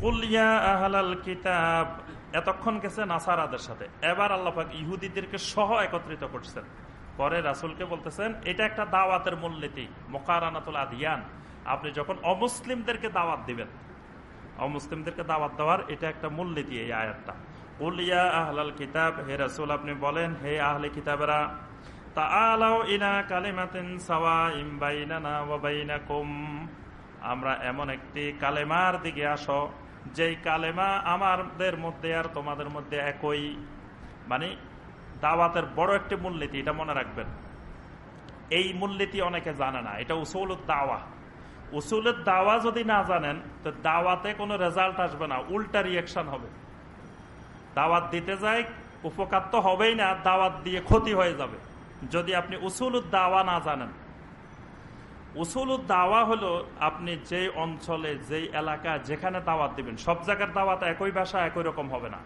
কুলিয়া আহলাল কিতাব, এতক্ষণ গেছে নাসারাদের সাথে। এবার আল্লাহাক ইহুদিদেরকে সহ একত্রিত করছেন। পরে রাসুলকে বলতেছেন, এটা একটা দাওয়াতের মূলনীতি, মোকারানাতুল আদিয়ান। আপনি যখন অমুসলিমদেরকে দাওয়াত দিবেন, অমুসলিমদেরকে দাওয়াত দেওয়ার এটা একটা মূলনীতি এই আয়াতটা। কুলিয়া আহলাল কিতাব, হে রাসুল আপনি বলেন, হে আহলে কিতাবেরা আমরা এমন একটি কালেমার দিকে আসো, যেই কালেমা আমাদের মধ্যে আর তোমাদের মধ্যে একই। মানে দাওয়াতের বড় একটি মূলনীতি, এটা মনে রাখবেন। এই মূলনীতি অনেকে জানে না, এটা উসুল দাওয়া। উসুলের দাওয়া যদি না জানেন, তো দাওয়াতে কোনো রেজাল্ট আসবে না, উল্টা রিয়েকশন হবে। দাওয়াত দিতে যায়, উপকার তো হবেই না দাওয়াত দিয়ে ক্ষতি হয়ে যাবে। যদি আপনি উসুল দাওয়া না জানেন। উসুল দাওয়া হলো আপনি যে অঞ্চলে, যেই এলাকা যেখানে দাওয়াত দিবেন, সব জায়গার দাওয়াত একই ভাষা, একই রকম হবে না।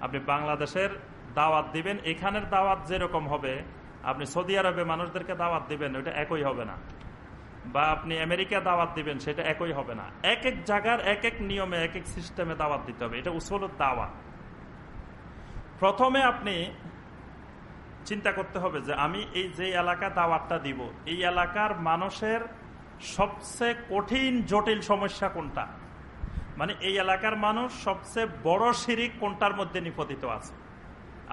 আপনি বাংলাদেশের দাওয়াত দিবেন, এখানের দাওয়াত যেরকম হবে, আপনি সৌদি আরবে মানুষদেরকে দাওয়াত দিবেন, ওইটা একই হবে না। বা আপনি আমেরিকা দাওয়াত দিবেন, সেটা একই হবে না। এক এক জায়গার এক এক নিয়মে, এক এক সিস্টেমে দাওয়াত দিতে হবে। এটা উসুল দাওয়া প্রথমে আপনি চিন্তা করতে হবে যে আমি এই যে এলাকা দাওয়াতটা দিব, এই এলাকার মানুষের সবচেয়ে কঠিন, জটিল সমস্যা কোনটা? মানে এই এলাকার মানুষ সবচেয়ে বড় শিরিক কোনটার মধ্যে নিপতিত আছে?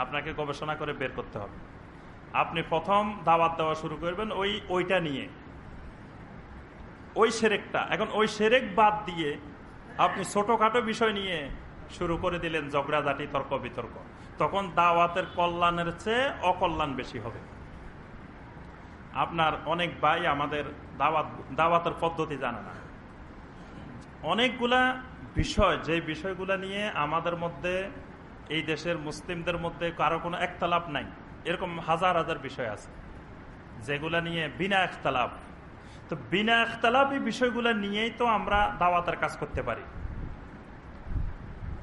আপনাকে গবেষণা করে বের করতে হবে। আপনি প্রথম দাওয়াত দেওয়া শুরু করবেন ওই, ওইটা নিয়ে। ওই সেরেকটা এখন ওই সেরেক বাদ দিয়ে আপনি ছোটখাটো বিষয় নিয়ে শুরু করে দিলেন ঝগড়াঝাটি তর্ক, বিতর্ক। তখন দাওয়াতের কল্যাণের চেয়ে অকল্যাণ বেশি হবে। আপনার অনেক ভাই আমাদের দাওয়াত, দাওয়াতের পদ্ধতি জানে না। অনেকগুলা বিষয় যে বিষয়গুলা নিয়ে আমাদের মধ্যে, এই দেশের মুসলিমদের মধ্যে কারও কোনো একতলাপ নাই, এরকম হাজার হাজার বিষয় আছে, যেগুলা নিয়ে বিনা একতলাপ। তো বিনা একতলাপ এই বিষয়গুলো নিয়েই তো আমরা দাওয়াতের কাজ করতে পারি।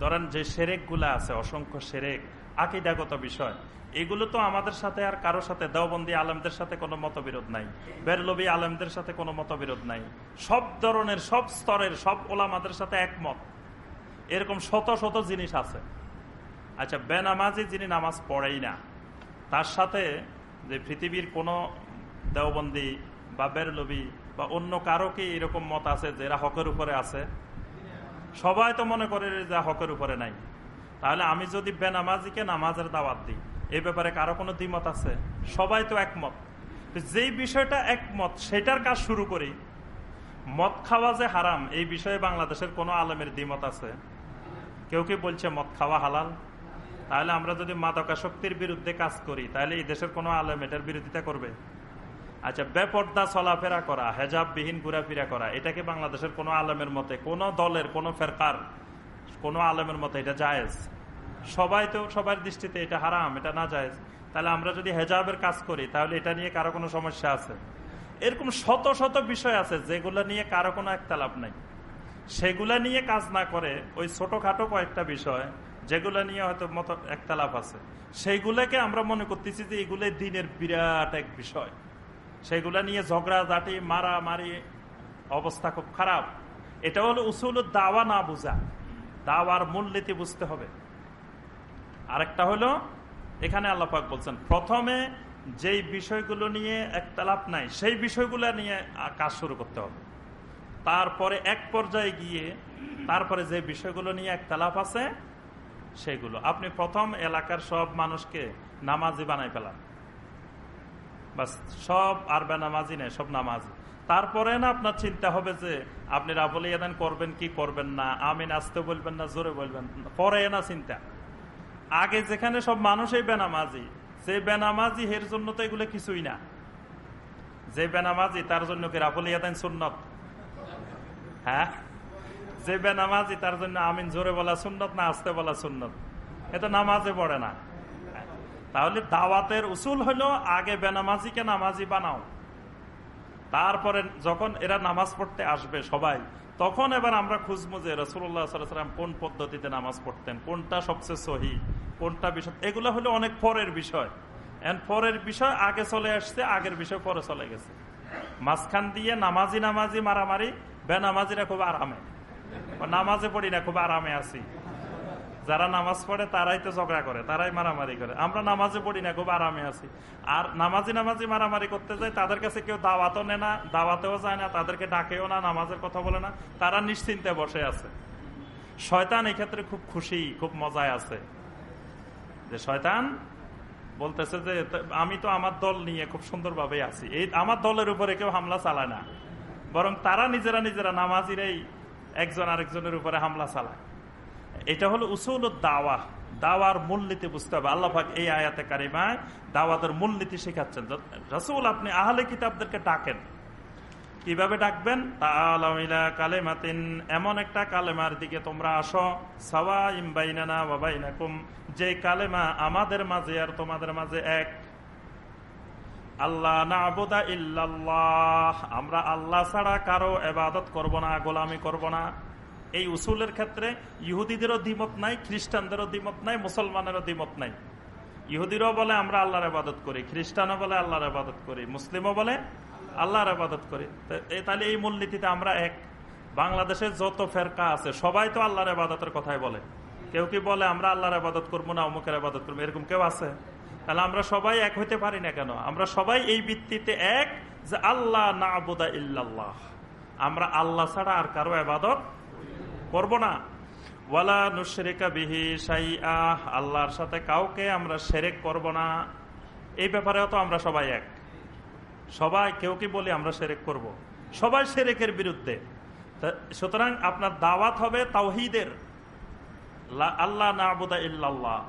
ধরেন যে সেরেকগুলা আছে, অসংখ্য সেরেক, আকিদাগত বিষয়, এগুলো তো আমাদের সাথে আর কারও সাথে, দেওবন্দি আলমদের সাথে কোনো মতবিরোধ নাই, বেরলবি আলমদের সাথে কোনো মতবিরোধ নাই, সব ধরনের, সব স্তরের, সব ওলামাদের সাথে একমত। এরকম শত শত জিনিস আছে। আচ্ছা বেনামাজি যিনি নামাজ পড়েই না, তার সাথে যে পৃথিবীর কোনো দেওবন্দি বা বেরলবি বা অন্য কারও কি এরকম মত আছে যে এরা হকের উপরে আছে? সবাই তো মনে করে যে হকের উপরে নাই। তাহলে আমি যদি বেনামাজিকে নামাজের দাওয়াত দিই, এই ব্যাপারে কারও কোনো দ্বিমত আছে? সবাই তো একমত। যেই বিষয়টা একমত, সেটার কাজ শুরু করি। মদ খাওয়া যে হারাম, এই বিষয়ে বাংলাদেশের কোনো আলমের দ্বিমত আছে? কেউ কি বলছে মদ খাওয়া হালাল? তাহলে আমরা যদি মাদকাশক্তির বিরুদ্ধে কাজ করি, তাহলে এই দেশের কোনো আলম এটার বিরোধিতা করবে? আচ্ছা বেপর্দা চলাফেরা করা হেজাব বিহীন ঘুরাফিরা করা এটাকে বাংলাদেশের কোনো আলমের মতে? কোন দলের, কোন ফেরকার, কোন আলমের মতে এটা জায়েজ? সবাই তো, সবার দৃষ্টিতে এটা হারাম, এটা না জায়েজ। তাহলে আমরা যদি হেজাবের কাজ করি, তাহলে এটা নিয়ে কারও কোনো সমস্যা আছে? এরকম শত শত বিষয় আছে, যেগুলো নিয়ে কারও কোনো একটা লাভ নাই। সেগুলা নিয়ে কাজ না করে ওই ছোটখাটো কয়েকটা বিষয়, যেগুলো নিয়ে হয়তো মত একটা লাভ আছে। সেইগুলোকে আমরা মনে করতেছি যে এগুলো দিনের বিরাট এক বিষয়। সেগুলা নিয়ে ঝগড়া জাটি মারা মারি অবস্থা খুব খারাপ। এটা হলো উসুল দাওয়া না বুঝা। দাওয়ার মূলনীতি বুঝতে হবে। আরেকটা হলো, এখানে আল্লাপাক বলছেন, প্রথমে যেই বিষয়গুলো নিয়ে একতালাপ নাই, সেই বিষয়গুলো নিয়ে কাজ শুরু করতে হবে। তারপরে এক পর্যায়ে গিয়ে, তারপরে যে বিষয়গুলো নিয়ে একতালাপ আছে, সেগুলো। আপনি প্রথম এলাকার সব মানুষকে নামাজি বানাই ফেলান। সব আর বেনামাজি নেই, সব নামাজি। তারপরে না আপনার চিন্তা হবে যে, আপনি রাবলি এদান করবেন কি করবেন না, আমিন আসতে বলবেন না, জোরে বলবেন, পরে না চিন্তা। আগে যেখানে সব মানুষই বেনামাজি, যে বেনামাজি এর জন্য তো এগুলো কিছুই না। যে বেনামাজি, তার জন্য কি রাবলি এদান সুন্নত? হ্যাঁ? যে বেনামাজি, তার জন্য আমিন জোরে বলা সুন্নত না আসতে বলা সুন্নত? এটা নামাজে পড়ে না। তাহলে দাওয়াতের উসুল হলো আগে বেনামাজিকে নামাজি বানাও। তারপরে যখন এরা নামাজ পড়তে আসবে সবাই, তখন এবার আমরা খুঁজবো যে রসুল্লাহ কোন পদ্ধতিতে নামাজ পড়তেন, কোনটা সবচেয়ে সহি, কোনটা বিষয় এগুলো হলো অনেক পরের বিষয়। পরের বিষয় আগে চলে আসছে, আগের বিষয় পরে চলে গেছে। মাঝখান দিয়ে নামাজি নামাজি মারামারি, বেনামাজিরা খুব আরামে। নামাজে পড়ি না, খুব আরামে আছি। যারা নামাজ পড়ে তারাই তো ঝগড়া করে, তারাই মারামারি করে। আমরা নামাজে পড়ি না, খুব আরামে আছি। আর নামাজি নামাজি মারামারি করতে যায়, তাদের কাছে কেউ দাওয়াতও নেয় না, দাওয়াতেও যায় না, তাদেরকে ডাকেও না, নামাজের কথা বলে না, তারা নিশ্চিন্তে বসে আছে। শয়তান এই ক্ষেত্রে খুব খুশি, খুব মজায় আছে। যে শয়তান বলতেছে যে আমি তো আমার দল নিয়ে খুব সুন্দরভাবে আছি। এই আমার দলের উপরে কেউ হামলা চালায় না। বরং তারা নিজেরা নিজেরা নামাজিরাই একজন আরেকজনের উপরে হামলা চালায়। এটা হলো উসুল দাওয়া। দাওয়ার মূলনীতি বুঝতে হবে। আল্লাহ এই আয়াতে কারিমায় দাওয়াতের মূলনীতি শেখাচ্ছেন। রসুল আপনি আহলে কিতাবদেরকে ডাকেন। কীভাবে ডাকবেন? কালেমাতিন। এমন একটা কালেমার দিকে তোমরা আসো। সাওয়া যে কালেমা আমাদের মাঝে আর তোমাদের মাঝে এক। আল্লাহ না আবুদা ইল্লাল্লাহ। আমরা আল্লাহ ছাড়া কারও এবাদত করব না, গোলামি করব না। এই উসুলের ক্ষেত্রে ইহুদিদেরও দ্বিমত নাই, খ্রিস্টানদেরও দ্বিমত নাই, মুসলমানেরও দ্বিমত নাই। ইহুদিরও বলে, আমরা আল্লাহর আবাদত করি। খ্রিস্টানও বলে, আল্লাহর আবাদত করি। মুসলিমও বলে, আল্লাহর আবাদত করি। তাহলে এই মূলনীতিতে আমরা এক। বাংলাদেশে যত ফেরকা আছে, সবাই তো আল্লাহর আবাদতের কথাই বলে। কেউ কি বলে, আমরা আল্লাহর আবাদত করব না, অমুকের আবাদত করব? এরকম কেউ আছে? তাহলে আমরা সবাই এক হইতে পারি না কেন? আমরা সবাই এই ভিত্তিতে এক যে আল্লাহ না আবুদা ইল্লাল্লাহ। আমরা আল্লাহ ছাড়া আর কারও আবাদত করব না। ওয়ালা নুশরিকা বিহি সাই আহ আল্লাহর সাথে কাউকে আমরা সেরেক করব না। এই ব্যাপারেও তো আমরা সবাই এক। সবাই কেউ কি বলি আমরা সেরেক করব। সবাই সেরেকের বিরুদ্ধে। সুতরাং আপনার দাওয়াত হবে তাওহিদের। আল্লাহ না আবুদা ইল্লাল্লাহ।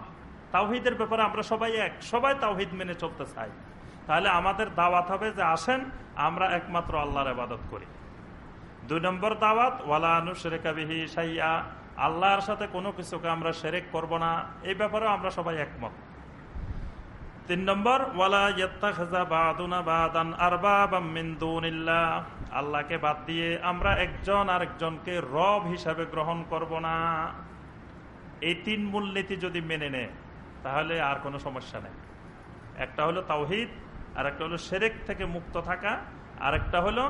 তাওহিদের ব্যাপারে আমরা সবাই এক। সবাই তাওহিদ মেনে চলতে চাই তাহলে আমাদের দাওয়াত হবে যে আসেন, আমরা একমাত্র আল্লাহর আবাদত করি। দুই নম্বর দাওয়াত, ওয়ালা ওয়ালানু শেরেকাবিহি সাইয়া আল্লাহর সাথে কোনো কিছুকে আমরা সেরেক করব না। এই ব্যাপারেও আমরা সবাই একমত। তিন নম্বর, ওয়ালা আল্লাহকে বাদ দিয়ে আমরা একজন আরেকজনকে রব হিসাবে গ্রহণ করব না। এই তিন মূলনীতি যদি মেনে নেয়, তাহলে আর কোনো সমস্যা নেই। একটা হলো তাওহিদ আর একটা হলো সেরেক থেকে মুক্ত থাকা, আরেকটা হলো